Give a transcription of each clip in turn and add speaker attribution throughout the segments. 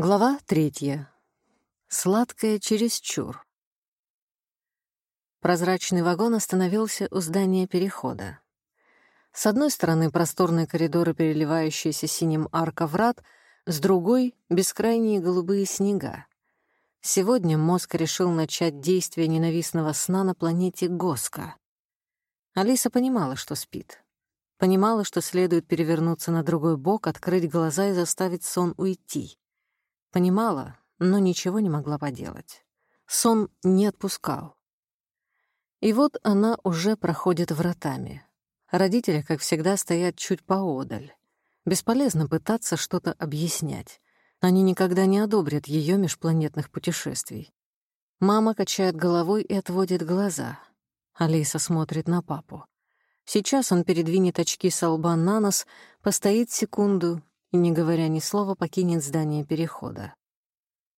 Speaker 1: Глава третья. Сладкое чересчур. Прозрачный вагон остановился у здания перехода. С одной стороны просторные коридоры, переливающиеся синим арка врат, с другой — бескрайние голубые снега. Сегодня мозг решил начать действие ненавистного сна на планете Госка. Алиса понимала, что спит. Понимала, что следует перевернуться на другой бок, открыть глаза и заставить сон уйти. Понимала, но ничего не могла поделать. Сон не отпускал. И вот она уже проходит вратами. Родители, как всегда, стоят чуть поодаль. Бесполезно пытаться что-то объяснять. Они никогда не одобрят ее межпланетных путешествий. Мама качает головой и отводит глаза. Алиса смотрит на папу. Сейчас он передвинет очки с лба на нос, постоит секунду и, не говоря ни слова, покинет здание перехода.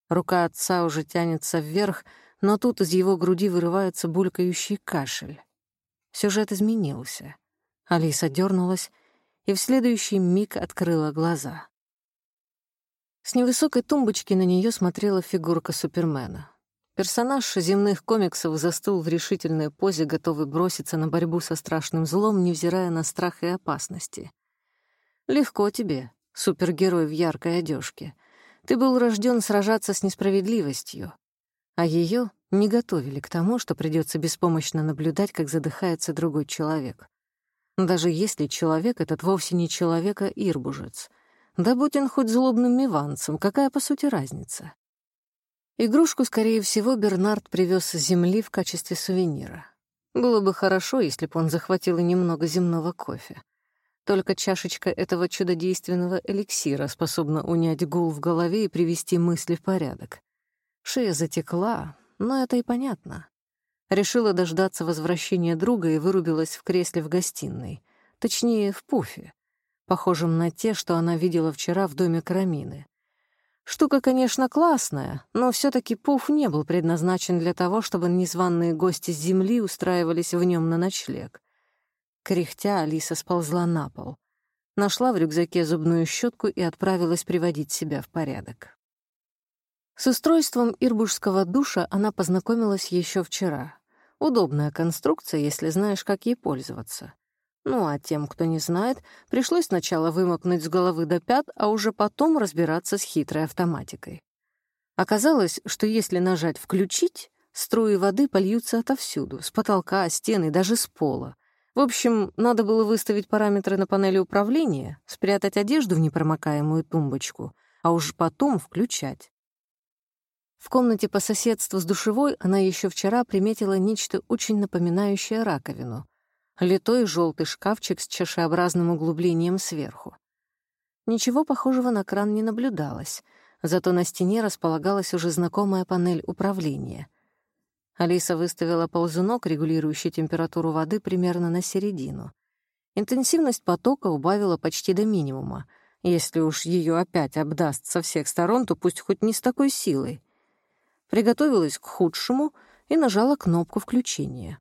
Speaker 1: Рука отца уже тянется вверх, но тут из его груди вырывается булькающий кашель. Сюжет изменился. Алиса дернулась и в следующий миг открыла глаза. С невысокой тумбочки на нее смотрела фигурка Супермена. Персонаж земных комиксов застыл в решительной позе, готовый броситься на борьбу со страшным злом, невзирая на страх и опасности. «Легко тебе», супергерой в яркой одежке. Ты был рожден сражаться с несправедливостью, а ее не готовили к тому, что придется беспомощно наблюдать, как задыхается другой человек. Даже если человек этот вовсе не человек, а ирбужец. Да будь он хоть злобным миванцем, какая по сути разница? Игрушку, скорее всего, Бернард привез с земли в качестве сувенира. Было бы хорошо, если бы он захватил и немного земного кофе. Только чашечка этого чудодейственного эликсира способна унять гул в голове и привести мысли в порядок. Шея затекла, но это и понятно. Решила дождаться возвращения друга и вырубилась в кресле в гостиной. Точнее, в пуфе, похожем на те, что она видела вчера в доме Карамины. Штука, конечно, классная, но все таки пуф не был предназначен для того, чтобы незваные гости с земли устраивались в нем на ночлег. Кряхтя, Алиса сползла на пол. Нашла в рюкзаке зубную щетку и отправилась приводить себя в порядок. С устройством ирбушского душа она познакомилась еще вчера. Удобная конструкция, если знаешь, как ей пользоваться. Ну а тем, кто не знает, пришлось сначала вымокнуть с головы до пят, а уже потом разбираться с хитрой автоматикой. Оказалось, что если нажать «включить», струи воды польются отовсюду, с потолка, стены, даже с пола. В общем, надо было выставить параметры на панели управления, спрятать одежду в непромокаемую тумбочку, а уж потом включать. В комнате по соседству с душевой она еще вчера приметила нечто очень напоминающее раковину. Литой желтый шкафчик с чашеобразным углублением сверху. Ничего похожего на кран не наблюдалось, зато на стене располагалась уже знакомая панель управления — Алиса выставила ползунок, регулирующий температуру воды, примерно на середину. Интенсивность потока убавила почти до минимума. Если уж ее опять обдаст со всех сторон, то пусть хоть не с такой силой. Приготовилась к худшему и нажала кнопку включения.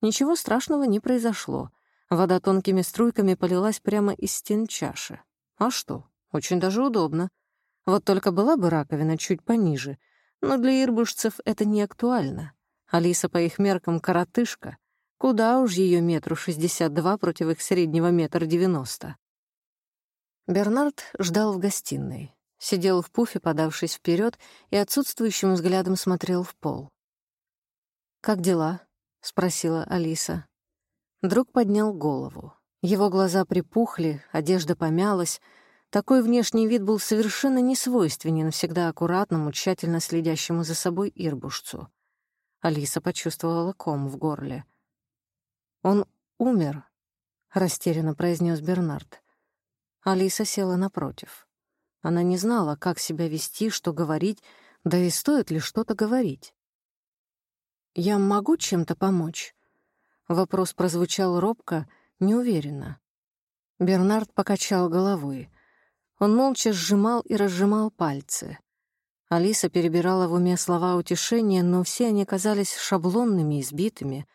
Speaker 1: Ничего страшного не произошло. Вода тонкими струйками полилась прямо из стен чаши. А что? Очень даже удобно. Вот только была бы раковина чуть пониже — но для ирбушцев это не актуально. Алиса по их меркам коротышка. Куда уж ее метру шестьдесят два против их среднего метр девяносто. Бернард ждал в гостиной. Сидел в пуфе, подавшись вперед, и отсутствующим взглядом смотрел в пол. «Как дела?» — спросила Алиса. Друг поднял голову. Его глаза припухли, одежда помялась, такой внешний вид был совершенно несвойственен всегда аккуратному, тщательно следящему за собой ирбушцу. Алиса почувствовала ком в горле. «Он умер», — растерянно произнес Бернард. Алиса села напротив. Она не знала, как себя вести, что говорить, да и стоит ли что-то говорить. «Я могу чем-то помочь?» Вопрос прозвучал робко, неуверенно. Бернард покачал головой. Он молча сжимал и разжимал пальцы. Алиса перебирала в уме слова утешения, но все они казались шаблонными, избитыми.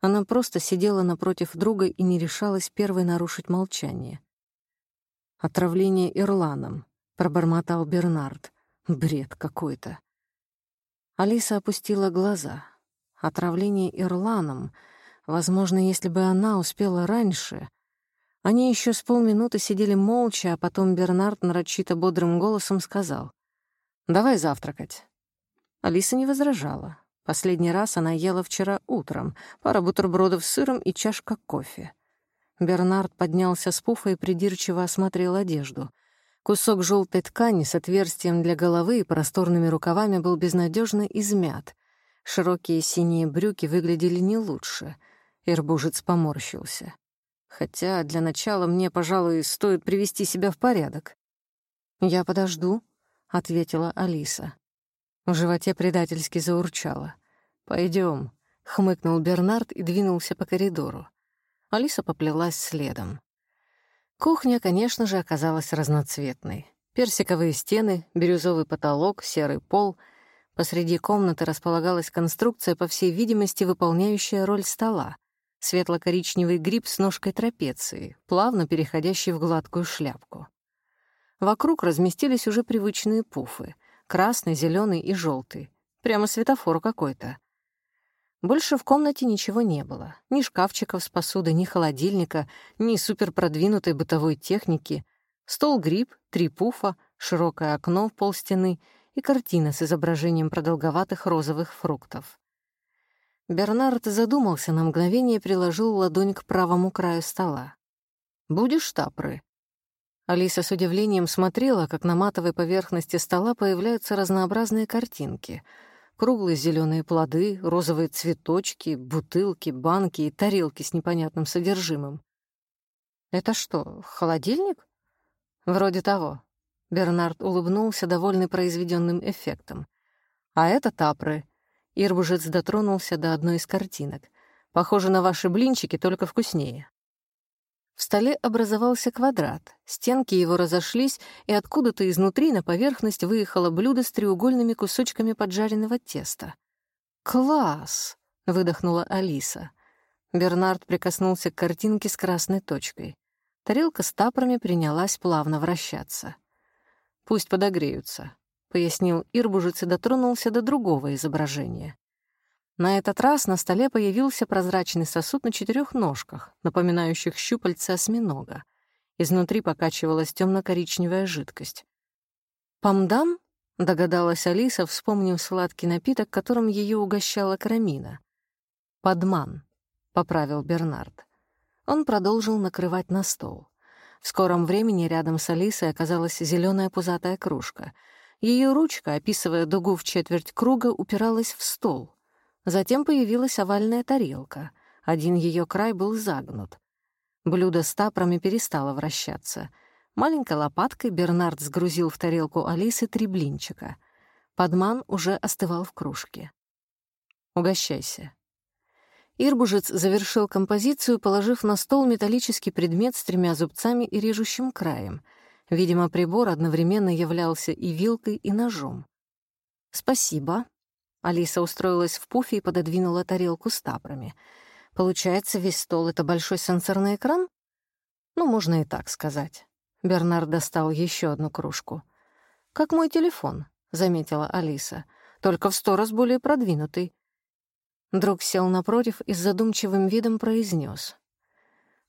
Speaker 1: Она просто сидела напротив друга и не решалась первой нарушить молчание. «Отравление ирланом», — пробормотал Бернард. Бред какой-то. Алиса опустила глаза. Отравление ирланом. Возможно, если бы она успела раньше. Они еще с полминуты сидели молча, а потом Бернард нарочито бодрым голосом сказал. «Давай завтракать». Алиса не возражала. Последний раз она ела вчера утром, пара бутербродов с сыром и чашка кофе. Бернард поднялся с пуфа и придирчиво осмотрел одежду. Кусок желтой ткани с отверстием для головы и просторными рукавами был безнадежно измят. Широкие синие брюки выглядели не лучше. Ирбужец поморщился. Хотя для начала мне, пожалуй, стоит привести себя в порядок. «Я подожду», — ответила Алиса. В животе предательски заурчало. Пойдем, хмыкнул Бернард и двинулся по коридору. Алиса поплелась следом. Кухня, конечно же, оказалась разноцветной. Персиковые стены, бирюзовый потолок, серый пол. Посреди комнаты располагалась конструкция, по всей видимости, выполняющая роль стола. Светло-коричневый гриб с ножкой трапеции, плавно переходящий в гладкую шляпку. Вокруг разместились уже привычные пуфы — красный, зеленый и желтый. Прямо светофор какой-то. Больше в комнате ничего не было. Ни шкафчиков с посудой, ни холодильника, ни суперпродвинутой бытовой техники. Стол-гриб, три пуфа, широкое окно в полстены и картина с изображением продолговатых розовых фруктов. Бернард задумался на мгновение и приложил ладонь к правому краю стола. «Будешь тапры?» Алиса с удивлением смотрела, как на матовой поверхности стола появляются разнообразные картинки. Круглые зеленые плоды, розовые цветочки, бутылки, банки и тарелки с непонятным содержимым. «Это что, холодильник?» «Вроде того». Бернард улыбнулся, довольный произведенным эффектом. «А это тапры». Ирбужец дотронулся до одной из картинок. «Похоже на ваши блинчики, только вкуснее». В столе образовался квадрат, стенки его разошлись, и откуда-то изнутри на поверхность выехало блюдо с треугольными кусочками поджаренного теста. «Класс!» — выдохнула Алиса. Бернард прикоснулся к картинке с красной точкой. Тарелка с тапрами принялась плавно вращаться. «Пусть подогреются», — пояснил Ирбужец и дотронулся до другого изображения. На этот раз на столе появился прозрачный сосуд на четырех ножках, напоминающих щупальца осьминога. Изнутри покачивалась темно-коричневая жидкость. «Памдам?» — догадалась Алиса, вспомнив сладкий напиток, которым ее угощала Карамина. «Подман», — поправил Бернард. Он продолжил накрывать на стол. В скором времени рядом с Алисой оказалась зеленая пузатая кружка. Ее ручка, описывая дугу в четверть круга, упиралась в стол — Затем появилась овальная тарелка. Один ее край был загнут. Блюдо с тапрами перестало вращаться. Маленькой лопаткой Бернард сгрузил в тарелку Алисы три блинчика. Подман уже остывал в кружке. «Угощайся». Ирбужец завершил композицию, положив на стол металлический предмет с тремя зубцами и режущим краем. Видимо, прибор одновременно являлся и вилкой, и ножом. «Спасибо», Алиса устроилась в пуфе и пододвинула тарелку с тапрами. Получается, весь стол — это большой сенсорный экран? Ну, можно и так сказать. Бернард достал еще одну кружку. «Как мой телефон», — заметила Алиса, «только в сто раз более продвинутый». Друг сел напротив и с задумчивым видом произнес: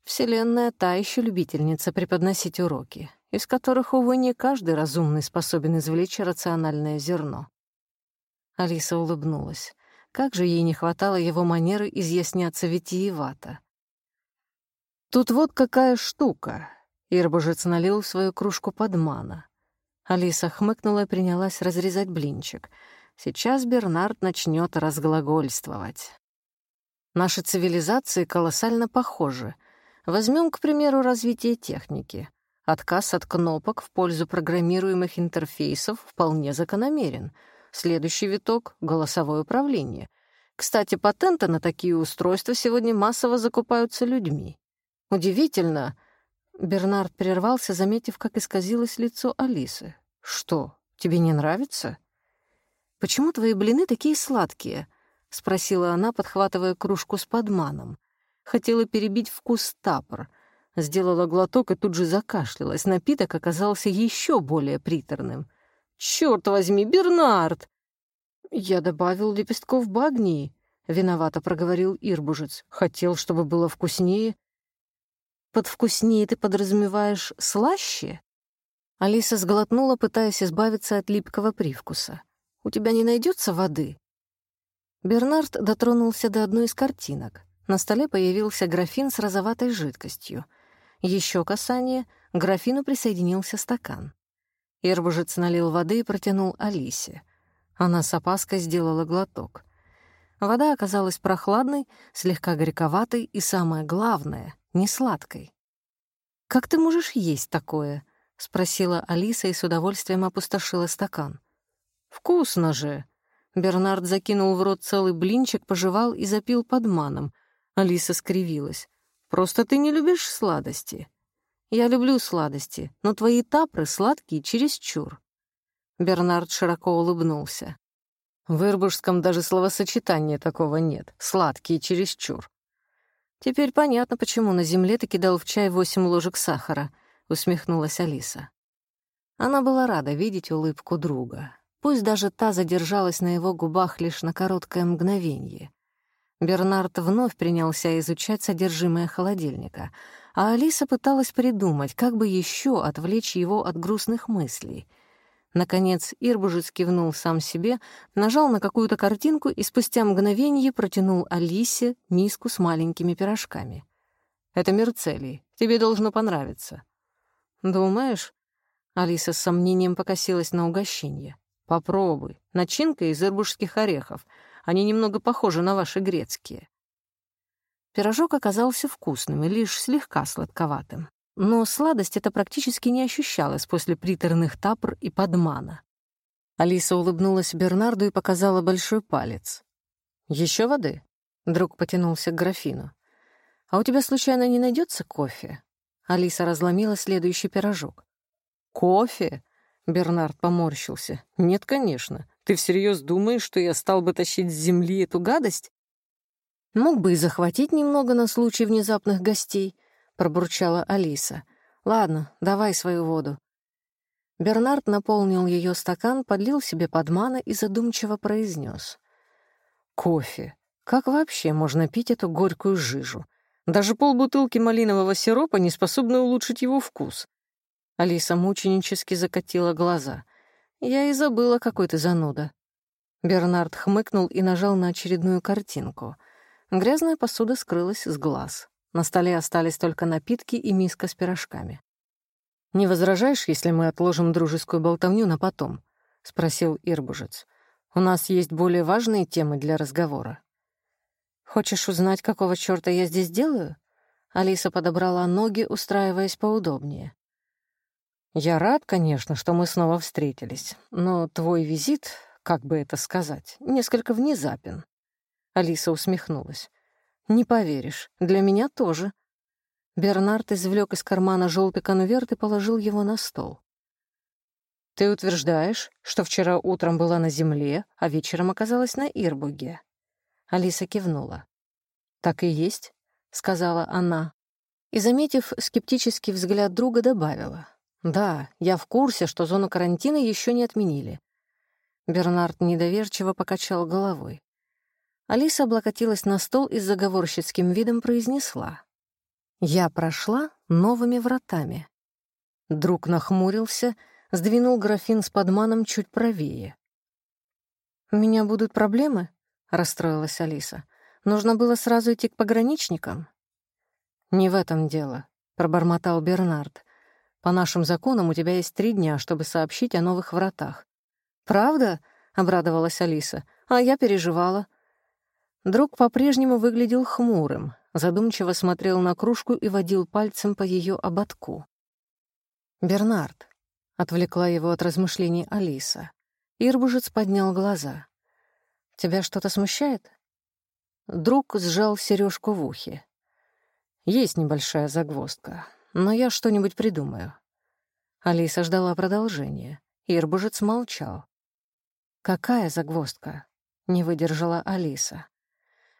Speaker 1: «Вселенная та еще любительница преподносить уроки, из которых, увы, не каждый разумный способен извлечь рациональное зерно». Алиса улыбнулась. Как же ей не хватало его манеры изъясняться витиевато. «Тут вот какая штука!» Ирбужец налил свою кружку подмана. Алиса хмыкнула и принялась разрезать блинчик. Сейчас Бернард начнет разглагольствовать. Наши цивилизации колоссально похожи. Возьмем, к примеру, развитие техники. Отказ от кнопок в пользу программируемых интерфейсов вполне закономерен — Следующий виток — голосовое управление. Кстати, патенты на такие устройства сегодня массово закупаются людьми. Удивительно. Бернард прервался, заметив, как исказилось лицо Алисы. «Что, тебе не нравится?» «Почему твои блины такие сладкие?» — спросила она, подхватывая кружку с подманом. Хотела перебить вкус тапор. Сделала глоток и тут же закашлялась. Напиток оказался еще более приторным. Черт возьми, Бернард!» «Я добавил лепестков багнии», — виновато проговорил Ирбужец. «Хотел, чтобы было вкуснее». «Под вкуснее ты подразумеваешь слаще?» Алиса сглотнула, пытаясь избавиться от липкого привкуса. «У тебя не найдется воды?» Бернард дотронулся до одной из картинок. На столе появился графин с розоватой жидкостью. Еще касание, к графину присоединился стакан. Ирбужец налил воды и протянул Алисе. Она с опаской сделала глоток. Вода оказалась прохладной, слегка горьковатой и, самое главное, не сладкой. «Как ты можешь есть такое?» — спросила Алиса и с удовольствием опустошила стакан. «Вкусно же!» Бернард закинул в рот целый блинчик, пожевал и запил подманом. Алиса скривилась. «Просто ты не любишь сладости». «Я люблю сладости, но твои тапры сладкие чересчур». Бернард широко улыбнулся. В Ирбушском даже словосочетания такого нет. Сладкие чересчур. Теперь понятно, почему на земле ты кидал в чай восемь ложек сахара, усмехнулась Алиса. Она была рада видеть улыбку друга. Пусть даже та задержалась на его губах лишь на короткое мгновение. Бернард вновь принялся изучать содержимое холодильника, а Алиса пыталась придумать, как бы еще отвлечь его от грустных мыслей. Наконец Ирбужец кивнул сам себе, нажал на какую-то картинку и спустя мгновение протянул Алисе миску с маленькими пирожками. «Это Мерцелий. Тебе должно понравиться». «Думаешь?» Алиса с сомнением покосилась на угощение. «Попробуй. Начинка из ирбушских орехов. Они немного похожи на ваши грецкие». Пирожок оказался вкусным и лишь слегка сладковатым но сладость это практически не ощущалась после приторных тапр и подмана. Алиса улыбнулась Бернарду и показала большой палец. Еще воды?» Друг потянулся к графину. «А у тебя случайно не найдется кофе?» Алиса разломила следующий пирожок. «Кофе?» — Бернард поморщился. «Нет, конечно. Ты всерьез думаешь, что я стал бы тащить с земли эту гадость?» «Мог бы и захватить немного на случай внезапных гостей», пробурчала Алиса. «Ладно, давай свою воду». Бернард наполнил ее стакан, подлил себе подмана и задумчиво произнес: «Кофе. Как вообще можно пить эту горькую жижу? Даже полбутылки малинового сиропа не способны улучшить его вкус». Алиса мученически закатила глаза. «Я и забыла, какой ты зануда». Бернард хмыкнул и нажал на очередную картинку. Грязная посуда скрылась с глаз. На столе остались только напитки и миска с пирожками. «Не возражаешь, если мы отложим дружескую болтовню на потом?» — спросил Ирбужец. «У нас есть более важные темы для разговора». «Хочешь узнать, какого чёрта я здесь делаю?» Алиса подобрала ноги, устраиваясь поудобнее. «Я рад, конечно, что мы снова встретились, но твой визит, как бы это сказать, несколько внезапен». Алиса усмехнулась. «Не поверишь, для меня тоже». Бернард извлек из кармана желтый конверт и положил его на стол. «Ты утверждаешь, что вчера утром была на земле, а вечером оказалась на Ирбуге?» Алиса кивнула. «Так и есть», — сказала она. И, заметив скептический взгляд друга, добавила. «Да, я в курсе, что зону карантина еще не отменили». Бернард недоверчиво покачал головой. Алиса облокотилась на стол и с заговорщицким видом произнесла. «Я прошла новыми вратами». Друг нахмурился, сдвинул графин с подманом чуть правее. «У меня будут проблемы?» — расстроилась Алиса. «Нужно было сразу идти к пограничникам?» «Не в этом дело», — пробормотал Бернард. «По нашим законам у тебя есть три дня, чтобы сообщить о новых вратах». «Правда?» — обрадовалась Алиса. «А я переживала. Друг по-прежнему выглядел хмурым, задумчиво смотрел на кружку и водил пальцем по ее ободку. «Бернард», — отвлекла его от размышлений Алиса. Ирбужец поднял глаза. «Тебя что-то смущает?» Друг сжал сережку в ухе. «Есть небольшая загвоздка, но я что-нибудь придумаю». Алиса ждала продолжения. Ирбужец молчал. «Какая загвоздка?» — не выдержала Алиса.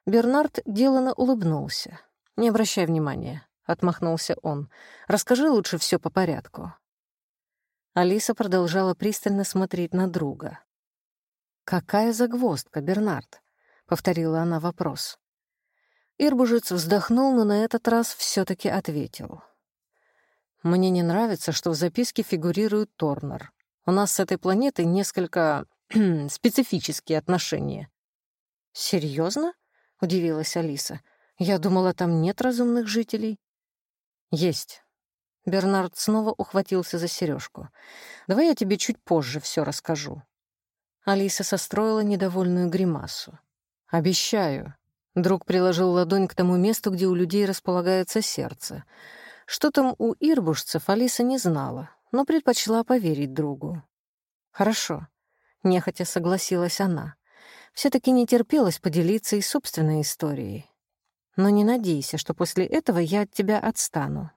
Speaker 1: Бернард делано улыбнулся. «Не обращай внимания», — отмахнулся он. «Расскажи лучше все по порядку». Алиса продолжала пристально смотреть на друга. «Какая загвоздка, Бернард?» — повторила она вопрос. Ирбужец вздохнул, но на этот раз все таки ответил. «Мне не нравится, что в записке фигурирует Торнер. У нас с этой планетой несколько специфические отношения». Серьезно? удивилась Алиса. «Я думала, там нет разумных жителей». «Есть». Бернард снова ухватился за сережку. «Давай я тебе чуть позже все расскажу». Алиса состроила недовольную гримасу. «Обещаю». Друг приложил ладонь к тому месту, где у людей располагается сердце. Что там у ирбушцев, Алиса не знала, но предпочла поверить другу. «Хорошо», — нехотя согласилась она. все таки не терпелось поделиться и собственной историей. «Но не надейся, что после этого я от тебя отстану.